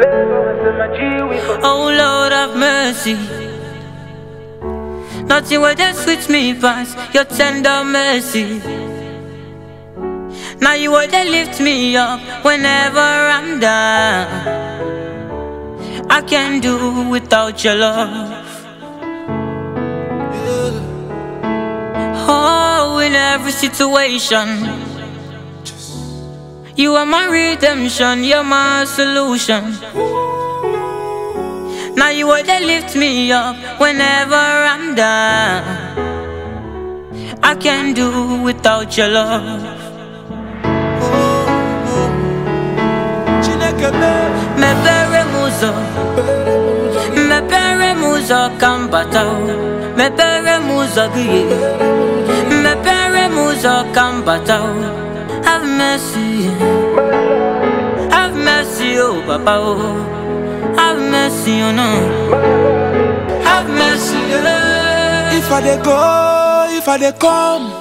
Oh Lord have mercy. Nothing will just switch me past your tender mercy. Now you just lift me up whenever I'm down. I can't do without your love. Oh, in every situation. You are my redemption, you're my solution. Now you are they lift me up whenever I'm down. I can't do without your love. Me Mepere muzo, mepere muzo kambatao, mepere muzo giye, mepere muzo kambatao. Have mercy, have mercy, oh Papa, oh, have mercy, oh no, have mercy, oh. If I dey go, if I dey come,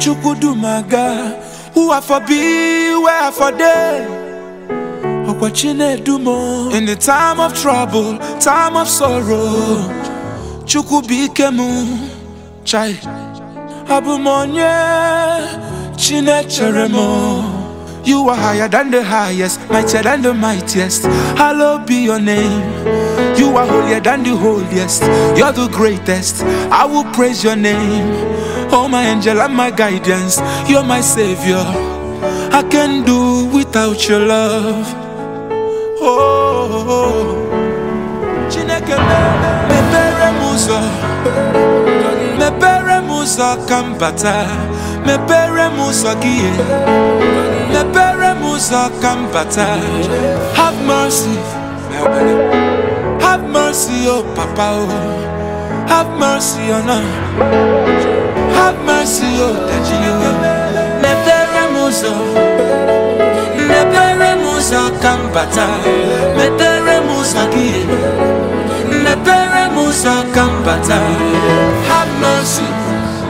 Chukwudumaga, who I for be, where I for dey. Okwachinedumo. In the time of trouble, time of sorrow, Chukwubikemu, chai, Abumonye, You are higher than the highest, mightier than the mightiest. Hallowed be your name. You are holier than the holiest. You're the greatest. I will praise your name. Oh, my angel and my guidance. You're my savior. I can do without your love. Oh, Chineke mepere m ụzọ ka m bata mepere m ụzọ mepere m ụzọ ka have mercy. Have mercy oh papa oh. Have mercy oh no have mercy oh daddy oh. Mepere m ụzọ mepere m ụzọ ka m bata mepere m ụzọ gị mepere m ụzọ ka have mercy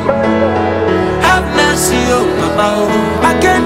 have mercy papa oh I can't